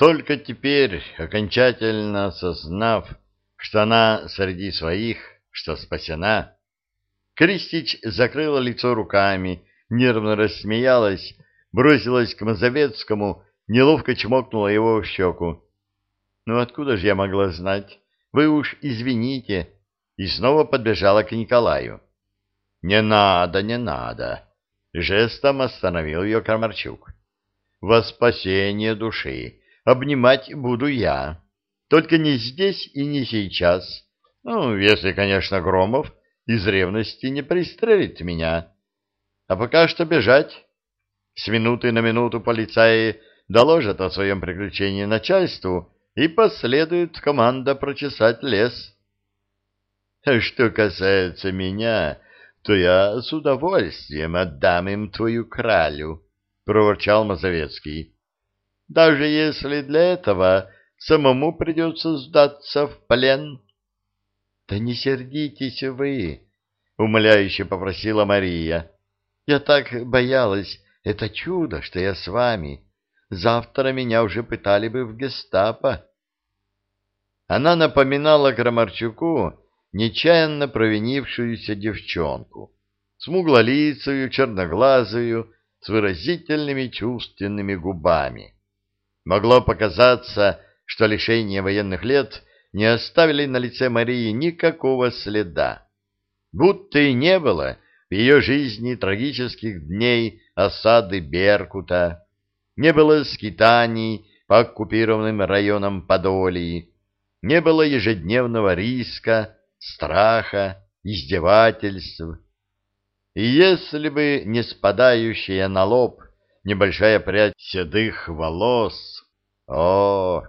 Только теперь, окончательно осознав, что она среди своих, что спасена, Кристич закрыла лицо руками, нервно рассмеялась, бросилась к Мазовецкому, неловко чмокнула его в щеку. «Ну откуда же я могла знать? Вы уж извините!» И снова подбежала к Николаю. «Не надо, не надо!» Жестом остановил ее Кармарчук. «Во спасение души обнимать буду я, только не здесь и не сейчас. Ну, если, конечно, Громов из ревности не пристрелит меня. А пока что бежать. С минуты на минуту полицаи доложат о своем приключении начальству, и последует команда прочесать лес. Что касается меня, то я с удовольствием отдам им твою кралю, — проворчал Мазовецкий. — Даже если для этого самому придется сдаться в плен. — Да не сердитесь вы, — умоляюще попросила Мария. — Я так боялась, это чудо, что я с вами. Завтра меня уже пытали бы в гестапо. Она напоминала Крамарчуку нечаянно провинившуюся девчонку, смуглолицую, черноглазую, с выразительными чувственными губами. Могло показаться, что лишение военных лет не оставили на лице Марии никакого следа. Будто и не было в ее жизни трагических дней осады Беркута, не было скитаний по оккупированным районам Подолии, не было ежедневного риска, страха, издевательств. И если бы не спадающая на лоб небольшая прядь седых волос, о,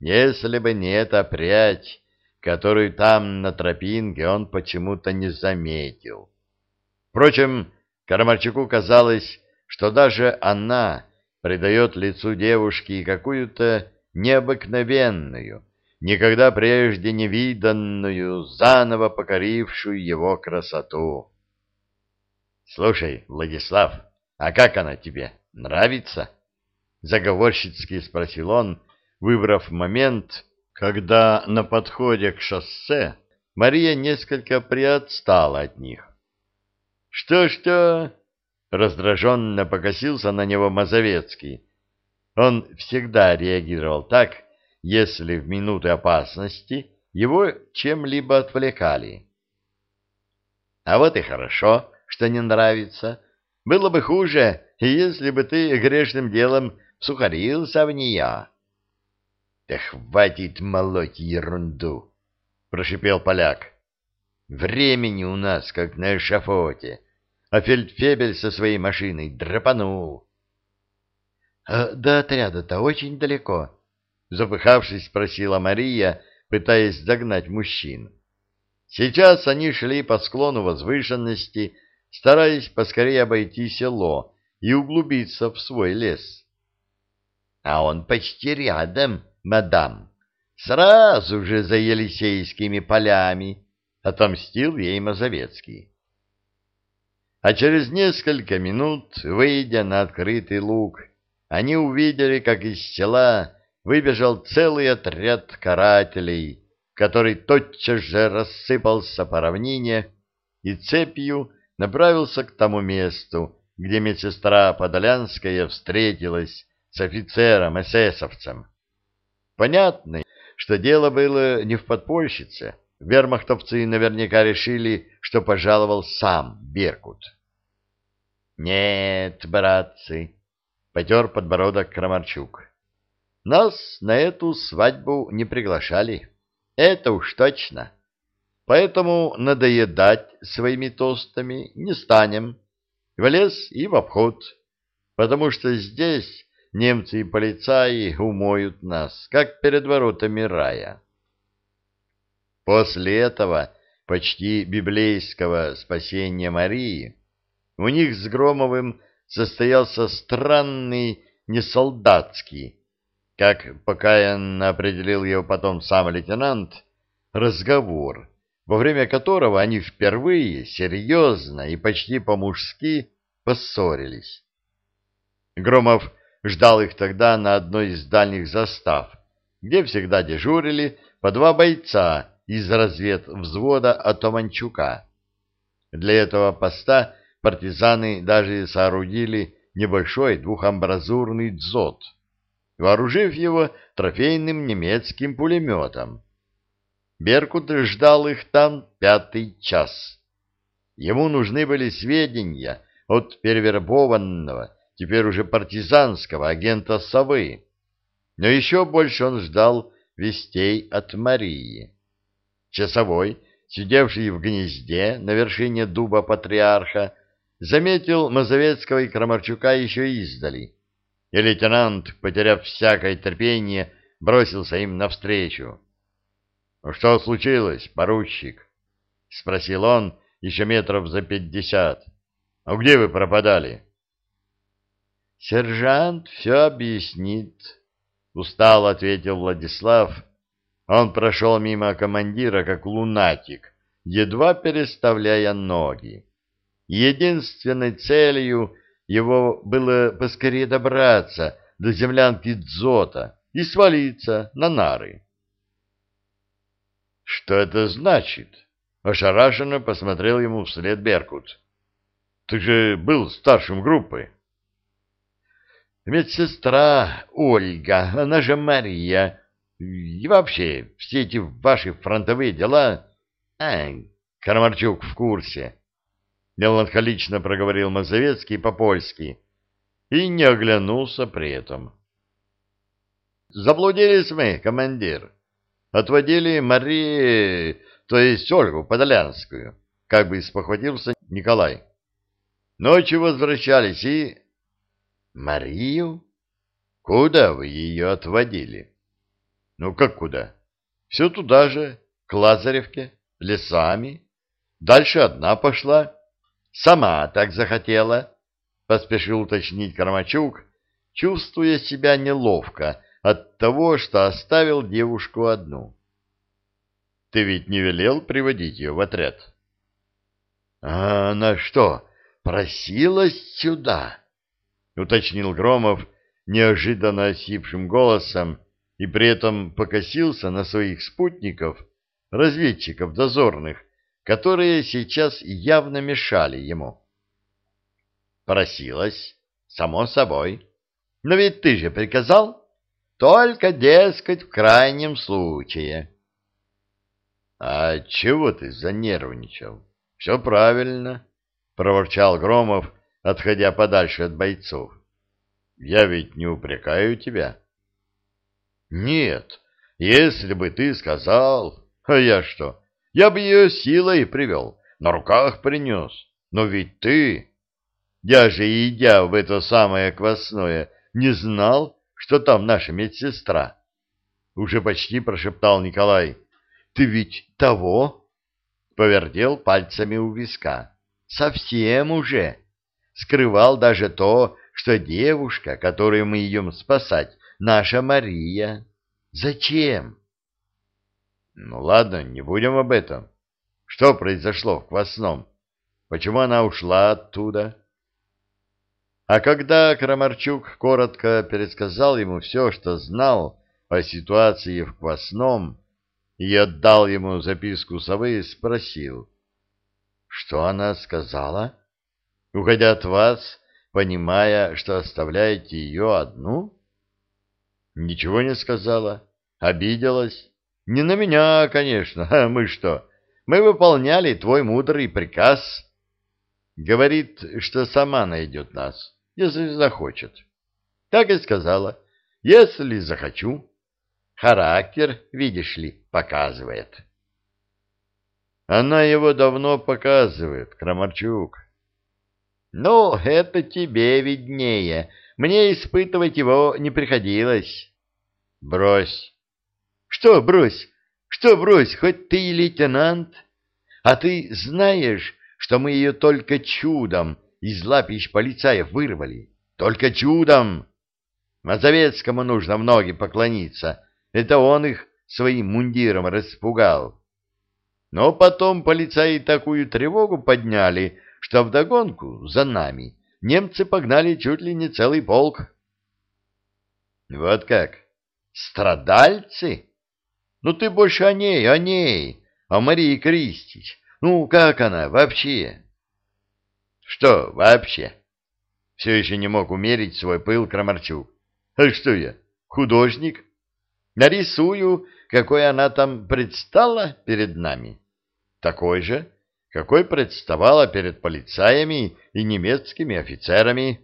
если бы не эта прядь, которую там на тропинке он почему-то не заметил. Впрочем, Карамарчуку казалось, что даже она придает лицу девушки какую-то необыкновенную, никогда прежде не виданную, заново покорившую его красоту. — Слушай, Владислав, а как она тебе? Нравится? — заговорщицки спросил он, выбрав момент, когда на подходе к шоссе Мария несколько приотстала от них. «Что, — раздраженно покосился на него Мазовецкий. Он всегда реагировал так, если в минуты опасности его чем-либо отвлекали. А вот и хорошо, что не нравится. Было бы хуже, если бы ты грешным делом сухарился в нее. — Да хватит молоть ерунду! — прошипел поляк. — Времени у нас, как на эшафоте, а фельдфебель со своей машиной драпанул. — До отряда-то очень далеко, запыхавшись, спросила Мария, пытаясь загнать мужчин. Сейчас они шли по склону возвышенности, стараясь поскорее обойти село и углубиться в свой лес. — А он почти рядом, мадам, сразу же за Елисейскими полями, — отомстил ей Мазовецкий. А через несколько минут, выйдя на открытый луг, они увидели, как из села выбежал целый отряд карателей, который тотчас же рассыпался по равнине и цепью направился к тому месту, где медсестра Подолянская встретилась с офицером-эсэсовцем. Понятно, что дело было не в подпольщице. Вермахтовцы наверняка решили, что пожаловал сам Беркут. «Нет, братцы», — потер подбородок Крамарчук, нас на эту свадьбу не приглашали. Это уж точно. Поэтому надоедать своими тостами не станем. В лес и в обход. Потому что здесь немцы и полицаи умоют нас, как перед воротами рая. После этого почти библейского спасения Марии у них с Громовым состоялся странный несолдатский, как покаянно определил его потом сам лейтенант, разговор, во время которого они впервые серьезно и почти по-мужски поссорились. Громов ждал их тогда на одной из дальних застав, где всегда дежурили по два бойца из разведвзвода Атаманчука. Для этого поста партизаны даже соорудили небольшой двухамбразурный дзот, вооружив его трофейным немецким пулеметом. Беркут ждал их там пятый час. Ему нужны были сведения от перевербованного, теперь уже партизанского агента Совы. Но еще больше он ждал вестей от Марии. Часовой, сидевший в гнезде на вершине дуба патриарха, заметил Мазовецкого и Крамарчука еще издали, и лейтенант, потеряв всякое терпение, бросился им навстречу. — Что случилось, поручик? — спросил он еще метров за пятьдесят. — А где вы пропадали? — Сержант все объяснит, — устало ответил Владислав. Он прошел мимо командира, как лунатик, едва переставляя ноги. Единственной целью его было поскорее добраться до землянки Дзота и свалиться на нары. Что это значит? Ошарашенно посмотрел ему вслед Беркут. Ты же был старшим группы. Медсестра Ольга, она же Мария. И вообще, все эти ваши фронтовые дела... А, Кармарчук в курсе. Меланхолично проговорил Мазовецкий по-польски и не оглянулся при этом. Заблудились мы, командир отводили Марии, то есть Ольгу Подолянскую, как бы спохватился Николай. Ночью возвращались и... Марию? Куда вы ее отводили? Ну, как куда? Все туда же, к Лазаревке, лесами. Дальше одна пошла. Сама так захотела, — поспешил уточнить Кормачук, чувствуя себя неловко от того, что оставил девушку одну. Ты ведь не велел приводить ее в отряд? — А она что, просилась сюда? — уточнил Громов неожиданно осипшим голосом и при этом покосился на своих спутников, разведчиков дозорных, которые сейчас явно мешали ему. — Просилась, само собой. Но ведь ты же приказал... Только, дескать, в крайнем случае. — А чего ты занервничал? Все правильно, — проворчал Громов, отходя подальше от бойцов. — Я ведь не упрекаю тебя. — Нет, если бы ты сказал... А я что? Я бы ее силой привел, на руках принес. Но ведь ты... Я же, идя в это самое квасное, не знал, что там наша медсестра. Уже почти прошептал Николай. Ты ведь того? Повертел пальцами у виска. Совсем уже. Скрывал даже то, что девушка, которую мы идем спасать, наша Мария. Зачем? Ну ладно, не будем об этом. Что произошло в Квасном? Почему она ушла оттуда? А когда Крамарчук коротко пересказал ему все, что знал о ситуации в Квасном, и отдал ему записку совы, спросил. — Что она сказала? Уходя от вас, понимая, что оставляете ее одну? — Ничего не сказала. Обиделась. Не на меня, конечно. А мы что? Мы выполняли твой мудрый приказ. Говорит, что сама найдет нас если захочет. Так и сказала, если захочу. Характер, видишь ли, показывает. Она его давно показывает, Крамарчук. Ну, это тебе виднее. Мне испытывать его не приходилось. Брось. Что брось? Что брось? Хоть ты и лейтенант. А ты знаешь, что мы ее только чудом из лапищ полицаев вырвали. Только чудом! Мазовецкому нужно в ноги поклониться. Это он их своим мундиром распугал. Но потом полицаи такую тревогу подняли, что вдогонку за нами немцы погнали чуть ли не целый полк. Вот как? Страдальцы? Ну ты больше о ней, о ней, о Марии Кристич. Ну, как она вообще? Что вообще? Все еще не мог умерить свой пыл Крамарчук. А что я, художник? Нарисую, какой она там предстала перед нами. Такой же, какой представала перед полицаями и немецкими офицерами.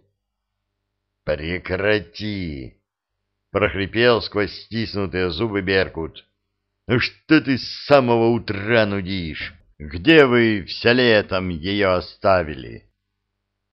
«Прекрати!» — прохрипел сквозь стиснутые зубы Беркут. «Ну что ты с самого утра нудишь? Где вы все летом ее оставили?»